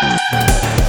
Música